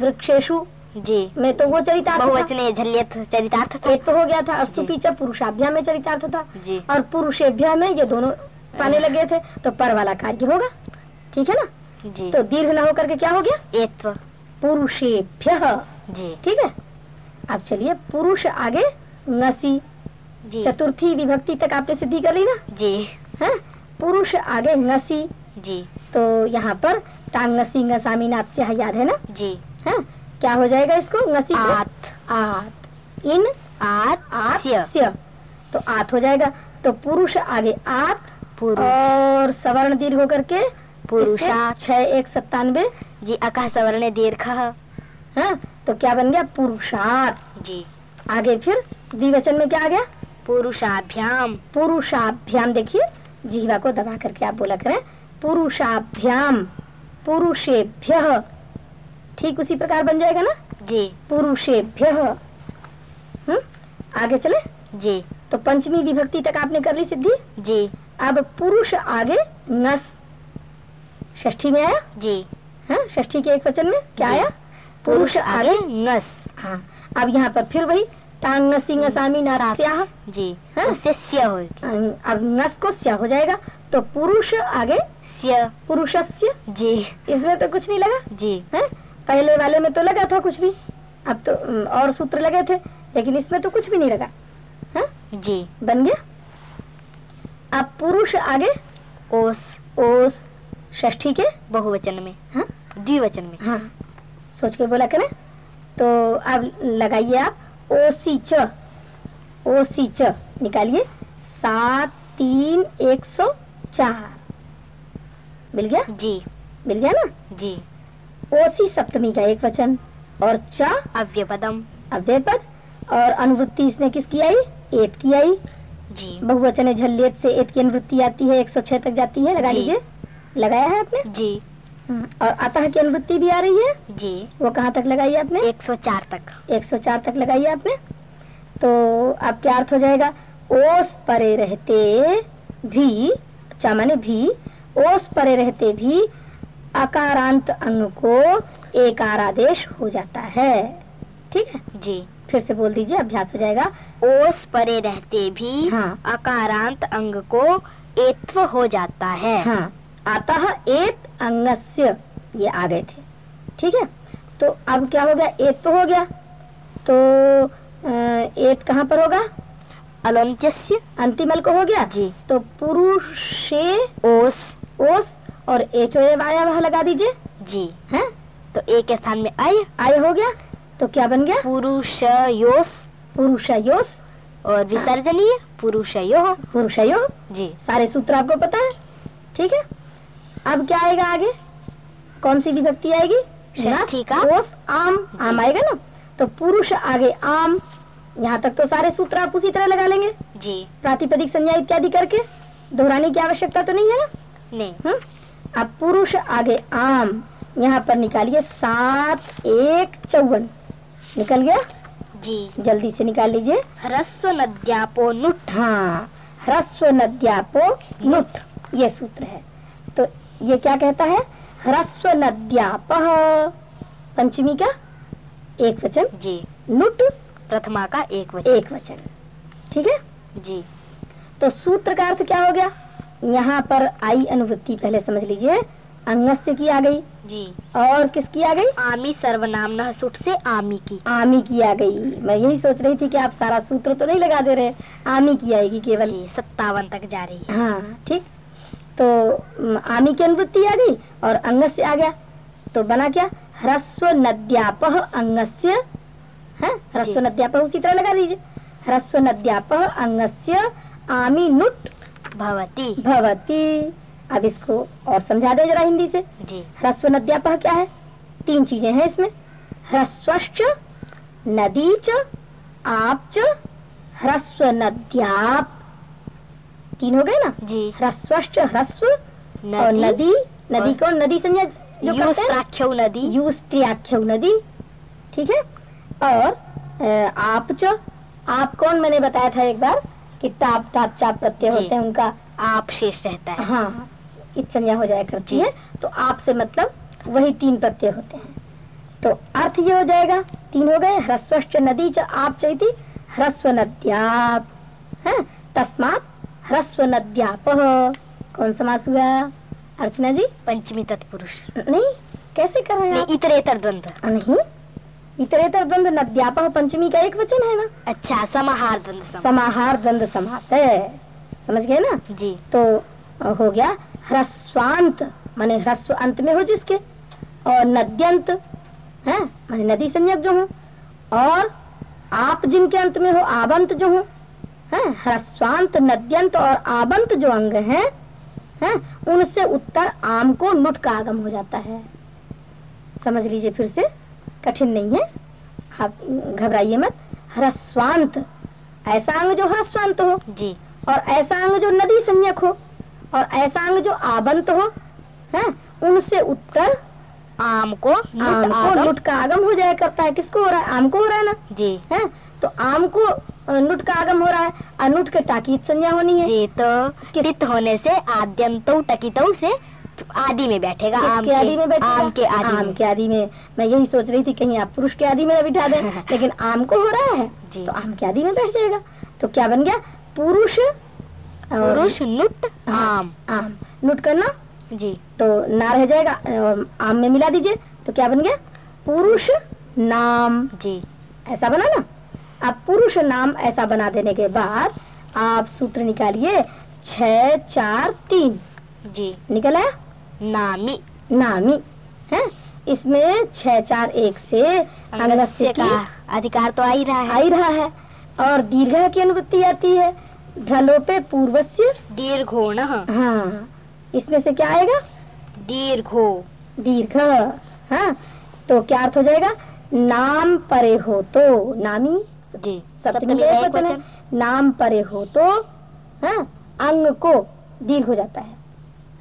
वृक्षेषु जी। में तो वो चरितार्थ बहुवचने झल्यत चरितार्थ था। एक तो हो गया था और। सुपिच पुरुषाभ्या में चरितार्थ था। जी। और पुरुषेभ्या में ये दोनों पाने लगे थे तो पर वाला कार्य होगा। ठीक है ना? जी। तो दीर्घ न होकर के क्या हो गया? एत्व। पुरुषेभ्य। जी। ठीक है? अब चलिए पुरुष आगे। नसी जी। चतुर्थी विभक्ति तक आपने सिद्धि कर ली ना? जी। है? पुरुष आगे नसी जी। तो यहाँ पर टांग नसी ngसामी नाथ से याद है ना? जी। है? क्या हो जाएगा इसको? नसी? आत। आत। इन? आत। स्य। तो आत हो जाएगा। तो पुरुष आगे आत पुरुष। और सवर्ण दीर्घ होकर के इससे छह एक सत्तानवे। जी अकः सवर्ण दीर्घ। हाँ? तो क्या बन गया? पुरुषार्थ। जी। आगे फिर द्विवचन में क्या आ गया? पुरुषाभ्याम। पुरुषाभ्याम। देखिए जीवा को दबा करके आप बोला करें पुरुषाभ्याम। पुरुषेभ्य। ठीक उसी प्रकार बन जाएगा ना? जी। पुरुषेभ्य। हम्म आगे चले। जी। तो पंचमी विभक्ति तक आपने कर ली सिद्धि? जी। अब पुरुष आगे नस। षष्ठी में आया? जी। हाँ ष्ठी के एक वचन में क्या आया? पुरुष आगे नस। हाँ अब यहाँ पर फिर वही टांग नसी ngसामी नास्याह जी हाँ? उससे स्य होगी अब नस को स्या हो जाएगा तो पुरुष आगे? स्य पुरुषस्य? जी। इसमें तो कुछ नहीं लगा? जी। है? पहले वाले में तो लगा था कुछ भी अब तो और सूत्र लगे थे लेकिन इसमें तो कुछ भी नहीं लगा। हाँ? जी। बन गया? अब पुरुष आगे? ओस। ओस। षष्ठी के? बहुवचन में। हाँ? द्विवचन में। हाँ। सोच के बोला करें। तो अब लगाइए आप। ओ सी च ओ सी च। निकालिए सात तीन एक सौ चार। मिल गया? जी। मिल गया ना? जी। ओसी सप्तमी का एक वचन और चा? अव्यपदम। अव्यय पद और अनुवृत्ति इसमें किसकी आई? एत की आई। जी। बहुवचन झल्लेत से एत की अनुवृत्ति आती है 106 तक जाती है लगा लीजिए। लगाया है आपने? जी। और अतः की अनुवृत्ति भी आ रही है? जी। वो कहाँ तक लगाई है आपने? 104 तक। 104 तक लगाई है आपने? तो अब क्या अर्थ हो जाएगा? ओस परे रहते भी चा माने भी ओस परे रहते भी अकारांत अंग को एकार आदेश हो जाता है। ठीक है? जी। फिर से बोल दीजिए अभ्यास हो जाएगा। ओस परे रहते भी हाँ। अकारांत अंग को एत्व हो जाता है। हाँ। अतः एत अंगस्य ये आ गए थे। ठीक है? तो अब क्या हो गया? एत तो हो गया। तो एत कहाँ पर होगा? अलोन्त्यस्य अंतिमल को हो गया? जी। तो पुरुषे ओस। ओस और एचो ए वाया वहाँ लगा दीजिए। जी। है? तो एक के स्थान में आय आय हो गया। तो क्या बन गया? पुरुषयोस। पुरुषयोस। और विसर्जनीय पुरुषयो। पुरुषयो। जी। सारे सूत्र आपको पता है। ठीक है? अब क्या आएगा आगे? कौन सी विभक्ति आएगी? षष्ठी का? आम। आम आएगा ना? तो पुरुष आगे आम। यहाँ तक तो सारे सूत्र आप उसी तरह लगा लेंगे। जी। प्रातिपदिक संज्ञा इत्यादि करके। दोहराने की आवश्यकता तो नहीं है ना? नहीं। हम्म? अब पुरुष आगे आम। यहाँ पर निकालिए सात एक चौवन। निकल गया? जी। जल्दी से निकाल लीजिए। ह्रस्व नद्यापो नुट। हाँ ह्रस्व नद्यापो नुट। ये सूत्र है। ये क्या कहता है? ह्रस्व नद्याप पंचमी का एक वचन। जी। नुट। प्रथमा का एक वचन। एक वचन। ठीक है? जी। तो सूत्र का अर्थ क्या हो गया? यहाँ पर आई अनुवृत्ति पहले समझ लीजिए। अंगस्य की आ गई। जी। और किसकी आ गई? आमी सर्वनाम न सुट से आमी की। आमी की आ गई। मैं यही सोच रही थी कि आप सारा सूत्र तो नहीं लगा दे रहे। आमी की आएगी केवल। सत्तावन तक जा रही है। हाँ ठीक। तो आमी की अनुवृत्ति आ गई और अंगस्य आ गया। तो बना क्या? ह्रस्व नद्याप अंगस्य है? ह्रस्व। नद्याप उसी तरह लगा दीजिए। ह्रस्व नद्याप अंगस्य आमी नुट भवती। भवती। अब इसको और समझा दे जरा हिंदी से। जी। ह्रस्व नद्याप क्या है? तीन चीज़ें हैं इसमें। ह्रस्वश्च नदी च आप च ह्रस्व नद्याप तीन हो गए ना? जी। ह्रस्वश्च ह्रस्व और नदी। नदी कौन? नदी संज्ञा जो यूस करते नदी। यूस नदी। ठीक है? और आप च आप कौन? मैंने बताया था एक बार कि टाप टाप चाप प्रत्यय होते हैं उनका। आप शेष रहता है। हाँ इत संज्ञा हो जाया करती है। तो आप से मतलब वही तीन प्रत्यय होते हैं। तो अर्थ ये हो जाएगा तीन हो गए ह्रस्वश्च नदी च आप चैति ह्रस्व नद्याप है तस्मात ह्रस्व नद्याप कौन समास हुआ अर्चना जी? पंचमी तत्पुरुष। नहीं कैसे कर रहे हैं? इतरेतर द्वंद्व नहीं इतरेतर द्वंद नद्याप पंचमी का एक वचन है ना? अच्छा समाहार द्वंद सम समाहार द्वंद समास है। समझ गए ना? जी। तो हो गया ह्रस्वांत माने ह्रस्व अंत में हो जिसके। और नद्यंत है? माने नदी संज्ञक जो हो। और आप जिनके अंत में हो आबंत जो हो। है? ह्रस्वांत नद्यंत और आबंत जो अंग हैं हैं उनसे उत्तर आम को नुट का आगम हो जाता है। समझ लीजिए फिर से कठिन नहीं है। आप घबराइए मत। ह्रस्वांत ऐसा अंग जो ह्रस्वांत हो जी। और ऐसा अंग जो नदी संज्ञक हो और ऐसा अंग जो आबंत हो है उनसे उत्तर आम को आम को नुट का आगम हो जाया करता है। किसको हो रहा है? आम को हो रहा है ना? जी। है तो आम को नुट का आगम हो रहा है। अनुट के टाकीत संज्ञा होनी है। जी तो किस- तित होने से आद्यंतो टकितो से आदि में बैठेगा। आम किसके आदि में बैठेगा? आम के आदि आम के आदि में। मैं यही सोच रही थी कहीं आप पुरुष के आदि में बिठा दें लेकिन आम को हो रहा है। जी। तो आम के आदि में बैठ जाएगा। तो क्या बन गया? पुरुष पुरुष नुट हाँ, आम। आम। नुट करना? जी। तो ना रह जाएगा। आम में मिला दीजिए। तो क्या बन गया? पुरुष नाम। जी। ऐसा बना ना? अब पुरुष नाम ऐसा बना देने के बाद आप सूत्र निकालिए छ चार तीन। जी। निकल आया? नामी। नामी है? इसमें छह चार एक से अंगस्य का अधिकार तो आ ही रहा आ है ही रहा है। और दीर्घ की अनुवृत्ति आती है। ढलोपे पूर्वस्य। दीर्घो न हाँ। इसमें से क्या आएगा? दीर्घो। दीर्घ। हाँ। तो क्या अर्थ हो जाएगा? नाम परे हो तो। नामी? जी। सप्तमी का एक वचन। है नाम परे हो तो हाँ अंग को दीर्घ हो जाता है।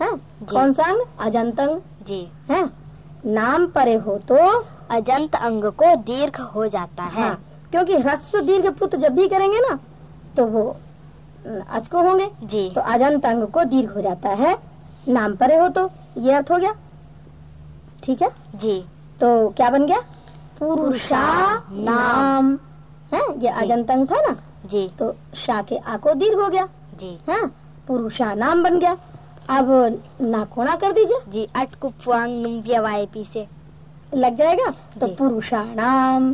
हाँ कौन सा अंग? अजंत अंग। जी। है नाम परे हो तो? अजंत अंग को दीर्घ हो जाता है। हाँ क्योंकि ह्रस्व दीर्घ पुत्र जब भी करेंगे ना तो वो अ, अच को होंगे। जी। तो अजंत अंग को दीर्घ हो जाता है। नाम परे हो तो ये अर्थ हो गया। ठीक है? जी। तो क्या बन गया? पुरुषा नाम। है ये जी। अजंत अंग था ना? जी। तो शाह के आ को दीर्घ हो गया। जी। हाँ पुरुषा नाम बन गया। अब नाकोणा कर दीजिए। जी अट व्यवायपी से लग जाएगा? तो पुरुषाणाम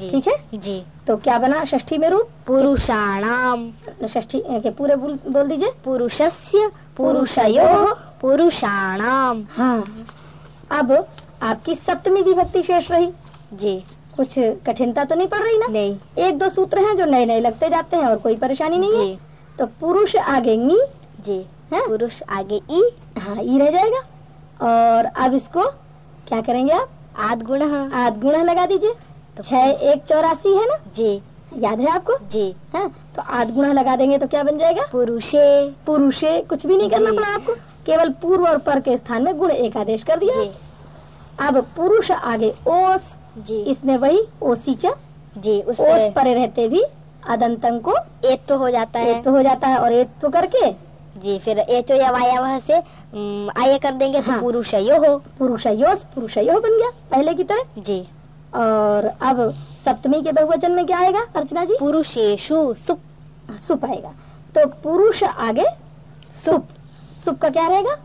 ठीक है? जी। तो क्या बना षष्ठी में रूप? पुरुषाणाम षष्ठी के पूरे बोल, बोल दीजिए। पुरुषस्य पुरुषयो पुरुषाणाम हाँ। अब आपकी सप्तमी विभक्ति शेष रही। जी। कुछ कठिनता तो नहीं पड़ रही ना? नहीं। एक दो सूत्र हैं जो नए नए लगते जाते हैं और कोई परेशानी नहीं है। तो पुरुष आगे नी जी। है? पुरुष आगे ई। हाँ ई रह जाएगा। और अब इसको क्या करेंगे आप? आद गुण आध गुणा लगा दीजिए। तो छह एक चौरासी है ना? जी। याद है आपको? जी। है तो आध गुणा लगा देंगे तो क्या बन जाएगा? पुरुषे। पुरुषे कुछ भी नहीं करना पड़ा आपको। केवल पूर्व और पर के स्थान में गुण एक आदेश कर दिया। अब पुरुष आगे ओस जी। इसमें वही ओसीच जी उससे परे रहते भी अदंतंग को एक तो हो जाता है। एक तो हो जाता है और एक तो करके जी फिर एचो या वायावह से आय कर देंगे तो हाँ। पुरुषयो हो। पुरुषयोस पुरुषयो बन गया पहले की तरह। जी। और अब सप्तमी के बहुवचन में क्या आएगा अर्चना जी? पुरुषेशु सुप। सुप आएगा। तो पुरुष आगे सुप। सुप का क्या रहेगा?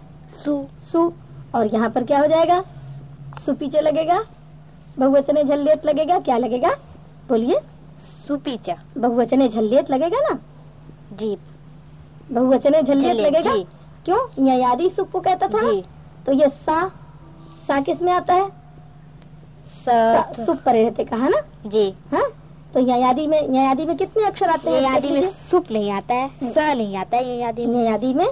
सु। सु। और यहाँ पर क्या हो जाएगा? सु पीछे लगेगा। बहुवचने झल्लियत लगेगा क्या लगेगा? बोलिए। सुपीचा। बहुवचने झल्लियत लगेगा ना? जी। बहुवचने झल्लियत, लगेगा। क्यों? न्यायाधीश सुप को कहता था जी। तो ये सा सा किसमें आता है? सुप परे रहते कहा ना? जी। हाँ? तो न्यायादि में न्यायादि में कितने अक्षर आते हैं? न्यायादि में सुप नहीं आता है स नहीं आता है न्यायादि में। में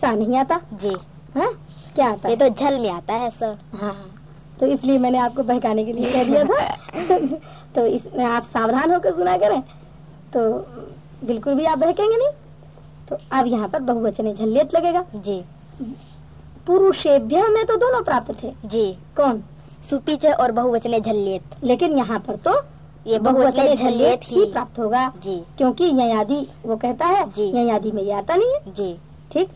सा नहीं आता। जी। हाँ? क्या आता ये तो झल में आता है स। हाँ। तो इसलिए मैंने आपको बहकाने के लिए कह दिया था। तो इस आप सावधान होकर सुना करें। तो बिल्कुल भी आप बहकेंगे नहीं। तो अब यहाँ पर बहुवचने झल्लियत लगेगा। जी। पुरुषेभ्य में तो दोनों प्राप्त थे। जी। कौन? सुपीच और बहुवचने झल्लियत। लेकिन यहाँ पर तो ये बहुवचने झल्लियत ही प्राप्त होगा। जी। क्योंकि न्यायादि वो कहता है जी। न्यायादि में ये आता नहीं है। जी। ठीक?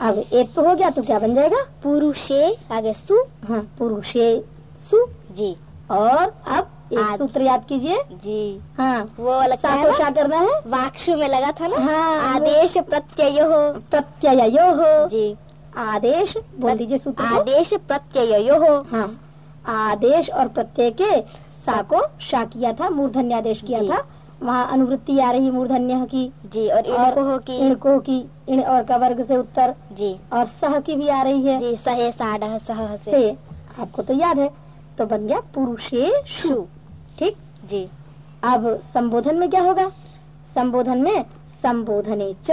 अब एक तो हो गया तो क्या बन जाएगा? पुरुषे आगे सु हाँ पुरुषे सु जी। और अब एक सूत्र याद कीजिए। जी। हाँ। वो वाला क्या करना है। वाक्षु में लगा था ना? हाँ, आदेश प्रत्यय। हो प्रत्ययो। हो जी। आदेश बोल दीजिए सूत्र आदेश प्रत्यय। हो। हाँ आदेश और प्रत्यय के सा को शा किया था मूर्धन्य आदेश किया था। वहाँ अनुवृत्ति आ रही मूर्धन्य की। जी और इनको हो कि। इनको की इन और का वर्ग से उत्तर। जी। और सह की भी आ रही है। जी सहे साढ़ सह से। से। आपको तो याद है तो बन गया पुरुषे शु। शु। ठीक? जी। अब संबोधन में क्या होगा? संबोधन में संबोधने च।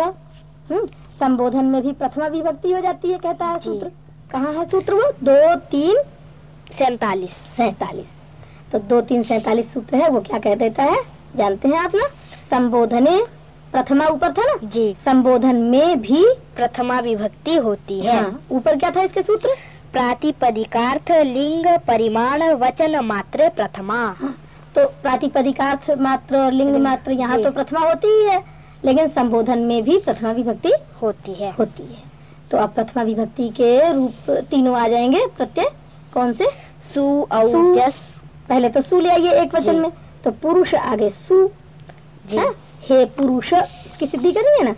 हम्म, संबोधन में भी प्रथमा विभक्ति हो जाती है कहता है सूत्र। कहाँ है सूत्र वो? दो तीन। सैतालीस। सैतालीस। तो दो तीन सैतालीस सूत्र है वो क्या कह देता है? जानते हैं आप ना? संबोधने प्रथमा ऊपर था ना? जी। संबोधन में भी प्रथमा विभक्ति होती है। ऊपर हाँ, ऊपर क्या था इसके सूत्र? प्रातिपदिकार्थ लिंग परिमाण वचन मात्र प्रथमा। तो प्रातिपदिकार्थ मात्र और लिंग मात्र यहाँ तो प्रथमा होती ही है लेकिन संबोधन में भी प्रथमा विभक्ति होती है। होती है। तो अब प्रथमा विभक्ति के रूप तीनों आ जाएँगे। प्रत्यय कौन से? सु सु। औजस पहले तो सु ले आइए एक वचन में। तो पुरुष आगे सु जी। हाँ? हे पुरुष इसकी सिद्धि करनी है ना?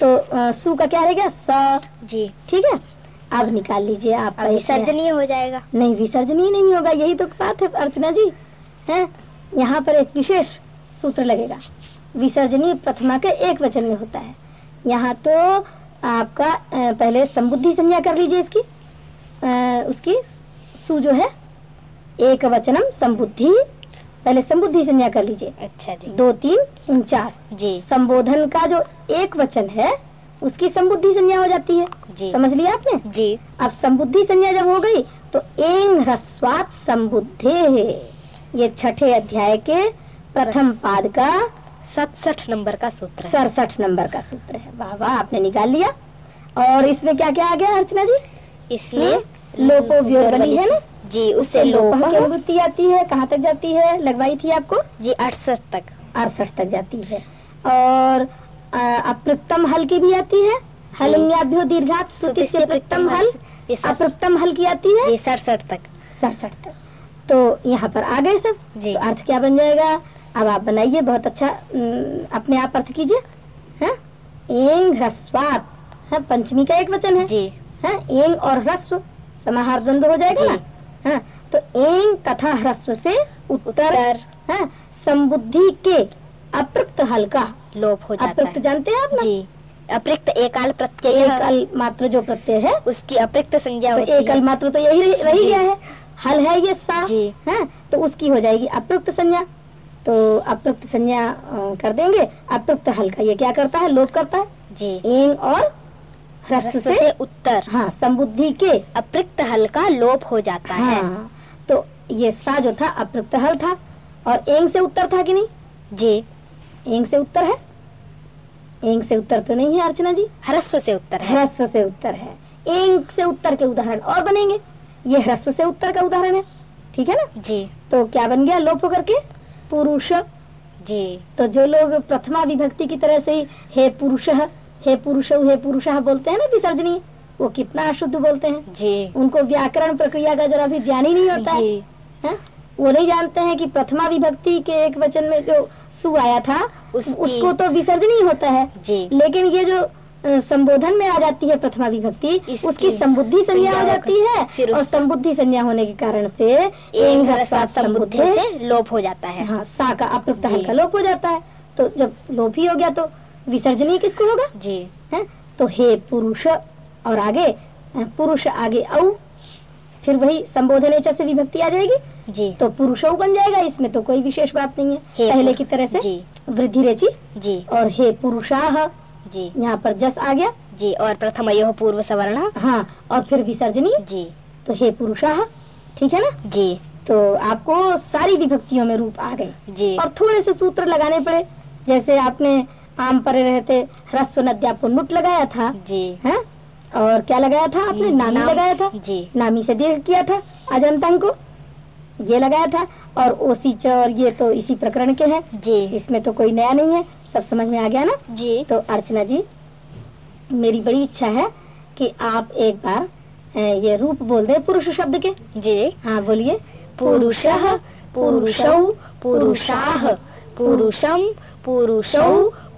तो अ, सु का क्या रहेगा? स। जी। ठीक है? अब निकाल लीजिए आप विसर्जनीय हो जाएगा। नहीं विसर्जनीय नहीं होगा यही तो बात है अर्चना जी। है? यहाँ पर एक विशेष सूत्र लगेगा। विसर्जनीय प्रथमा के एक वचन में होता है। यहाँ तो आपका पहले संबुद्धि संज्ञा कर लीजिए इसकी। अ, उसकी सु जो है एक वचनम संबुद्धि पहले संबुद्धि संज्ञा कर लीजिए। अच्छा जी। दो तीन उनचास। जी। संबोधन का जो एक वचन है उसकी संबुद्धि संज्ञा हो जाती है। जी। समझ लिया आपने? जी। अब संबुद्धि संज्ञा जब हो गई तो एंग ह्रस्वात संबुद्धे। है ये छठे अध्याय के प्रथम पाद का सतसठ नंबर का सूत्र है। सड़सठ नंबर का सूत्र है। वाह वाह आपने निकाल लिया। और इसमें क्या क्या आ गया अर्चना जी? इसमें लोपो व्योरबली है ना? जी उससे उससे लोप की आती है? कहाँ तक जाती है? लगवाई थी आपको? जी अड़सठ तक। अड़सठ तक जाती है। और अप्रतम हल की भी आती है? हलिंग्याभ्यो दीर्घात श्रुति से प्रतम हल? अप्रतम हल की आती है? सड़सठ तक। सड़सठ तक। तो यहाँ पर आ गए सब। जी। तो अर्थ क्या बन जाएगा? अब आप बनाइए बहुत अच्छा अपने आप अर्थ कीजिए। हैं? एंग ह्रस्वात। है पंचमी का एक वचन है। जी। हैं? एंग और ह्रस्व। समाहार द्वंद्व हो जाएगा ना? हाँ तो एंग तथा ह्रस्व से उत्तर है संबुद्धि के अप्रक्त हल का लोप हो जाता अप्रक्त है। जानते हैं आप ना? जी। अप्रक्त एकाल प्रत्यय। एक अल मात्र जो प्रत्यय है। उसकी अप्रक्त संज्ञा तो होती एक है। अल मात्र तो यही रही, रही गया है। हल है ये सा जी। है तो उसकी हो जाएगी अप्रयुक्त संज्ञा। तो अप्रयुक्त संज्ञा कर देंगे। अप्रयुक्त हल का ये क्या करता है? लोप करता है। जी। एंग और ह्रस्व से से उत्तर। हाँ। संबुद्धि के अप्रक्त हल का लोप हो जाता हाँ, है। तो ये सा जो था अप्रयुक्त हल था। और एंग से उत्तर था कि नहीं? जी। एंग से उत्तर है? एंग से उत्तर तो नहीं है अर्चना जी। ह्रस्व से उत्तर है। ह्रस्व से उत्तर है। एंग से उत्तर के उदाहरण और बनेंगे। ये ह्रस्व से उत्तर का उदाहरण है। ठीक है ना? जी। तो क्या बन गया लोप होकर के? पुरुष। जी। तो जो लोग प्रथमा विभक्ति की तरह से ही हे पुरुष हे पुरुष हे पुरुष बोलते हैं ना विसर्जनीय वो कितना अशुद्ध बोलते हैं। जी। उनको व्याकरण प्रक्रिया का जरा भी ज्ञान ही नहीं होता। है हैं? वो नहीं जानते हैं कि प्रथमा विभक्ति के एक वचन में जो सु आया था उसको तो विसर्जनीय होता है। जी। लेकिन ये जो संबोधन में आ जाती है प्रथमा विभक्ति उसकी संबुद्धि संज्ञा हो संज्ञा जाती है। और संबुद्धि संज्ञा होने के कारण से एंग संबुद्धि से लोप हो जाता है। हाँ सा का अप्रयुक्त जी। का लोप हो जाता है। तो जब लोप ही हो गया तो विसर्जनीय किसको होगा? जी। है? तो हे पुरुष और आगे पुरुष आगे औ फिर वही संबोधन से विभक्ति आ जाएगी? जी। तो पुरुष बन जाएगा इसमें तो कोई विशेष बात नहीं है। पहले की तरह से जी। वृद्धि रेची। जी। और हे पुरुषाह जी। यहाँ पर जस आ गया। जी और प्रथम यो पूर्व सवर्ण। हाँ और फिर विसर्जनीय। जी। तो हे पुरुषाह ठीक है ना? जी। तो आपको सारी विभक्तियों में रूप आ गए। जी। और थोड़े से सूत्र लगाने पड़े। जैसे आपने आम परे रहते ह्रस्व नद्या को नुट लगाया था। जी। है? और क्या लगाया था आपने? नामी लगाया था? जी। नामी से दीर्घ किया था अजंतंग को। ये लगाया था और ओसी और ये तो इसी प्रकरण के हैं। जी। इसमें तो कोई नया नहीं है सब समझ में आ गया ना? जी। तो अर्चना जी मेरी बड़ी इच्छा है कि आप एक बार ये रूप बोल दे पुरुष शब्द के। जी। हाँ बोलिए। पुरुष पुरुषौ पुरुषाह पुरुषं पुरुषौ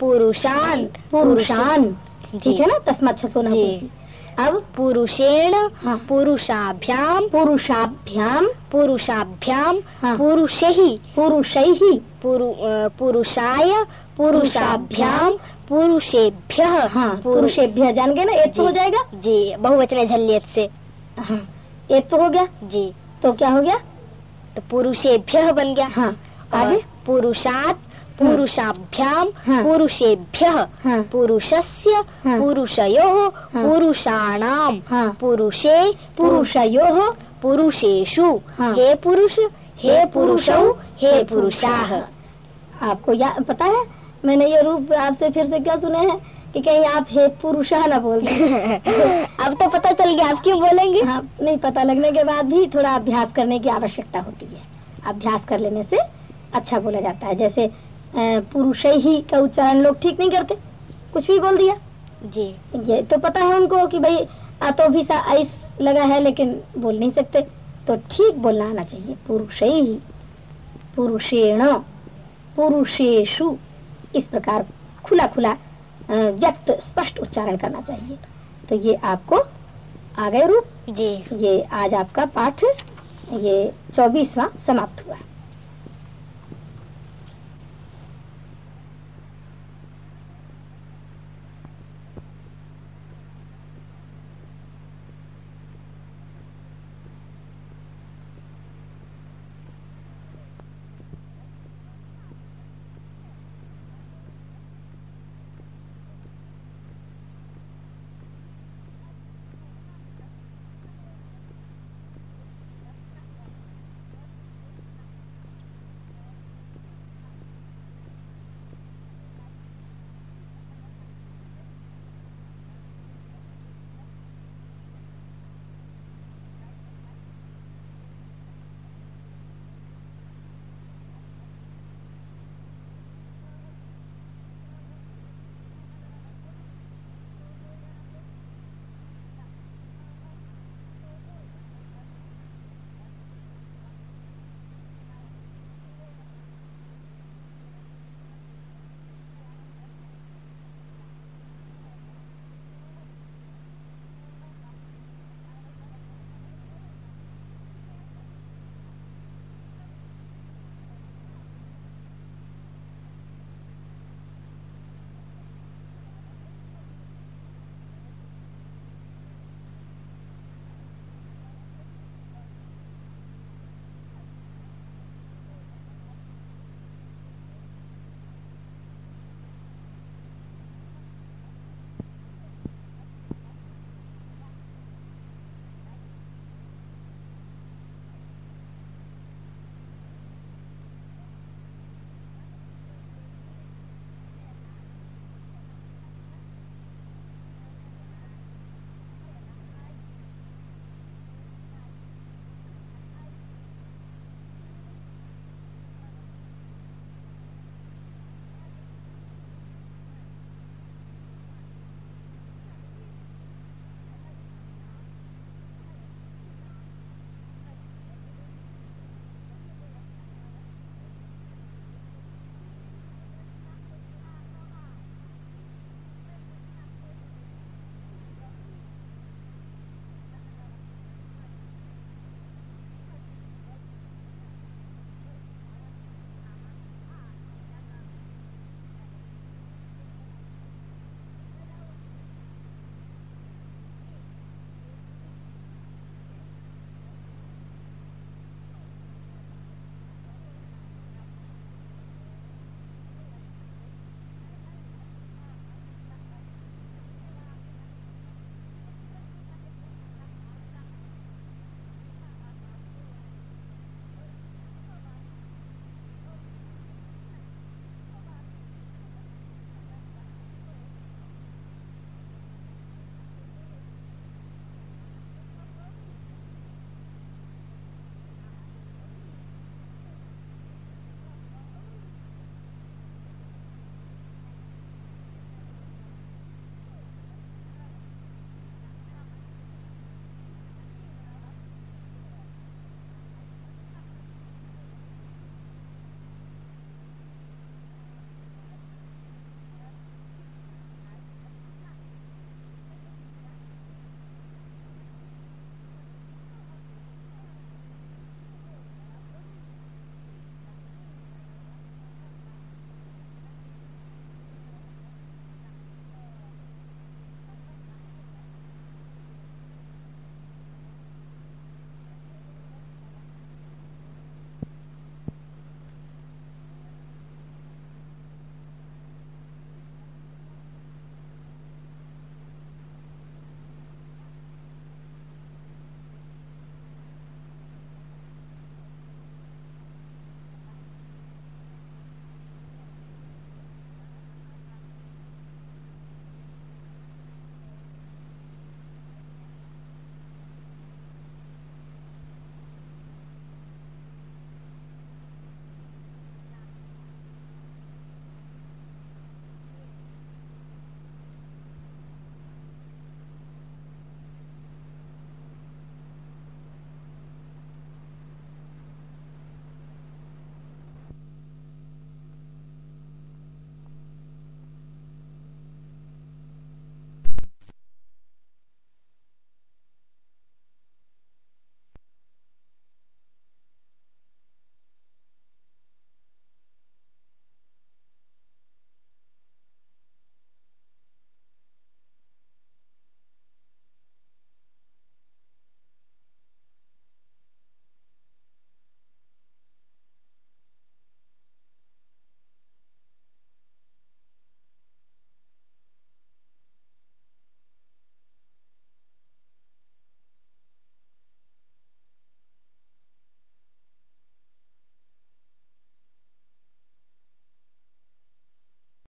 पुरुषान् पुरुषान। ठीक है ना? तस्मात छसोना जी। अब पुरुषेण हाँ। पुरुषाभ्यां पुरुषाभ्याम। पुरुषाभ्यां हाँ। पुरुषैः पुरुषैः। पुरु अ, पुरुषाय पुरुषाभ्यां पुरुषेभ्यः। हाँ पुरुषेभ्य। जान गए ना? एक तो हो जाएगा? जी। बहुवचन है झल्लियत से। हाँ। एक तो हो गया? जी। तो क्या हो गया? तो पुरुषेभ्यः बन गया। हाँ। आगे पुरुषात् पुरुषाभ्याम। पुरुषेभ्यः पुरुषस्य हाँ। पुरुषयोः। पुरुषाणाम् पुरुषे पुरुषयोः पुरुषेषु हाँ। पुरुष हे पुरुषौ हे पुरुषाः। आपको या पता है? मैंने ये रूप आपसे फिर से क्या सुने हैं? कि कहीं आप हे पुरुष न बोल अब तो पता चल गया आप क्यों बोलेंगे? हाँ। नहीं पता लगने के बाद भी थोड़ा अभ्यास करने की आवश्यकता होती है। अभ्यास कर लेने से अच्छा बोला जाता है। जैसे पुरुष ही का उच्चारण लोग ठीक नहीं करते। कुछ भी बोल दिया। जी। ये तो पता है उनको कि भाई आ तो भी सा आइस लगा है लेकिन बोल नहीं सकते। तो ठीक बोलना आना चाहिए। पुरुष ही पुरुषेण पुरुषेशु इस प्रकार खुला खुला व्यक्त स्पष्ट उच्चारण करना चाहिए। तो ये आपको आ गए रूप। जी। ये आज आपका पाठ ये चौबीसवा समाप्त हुआ।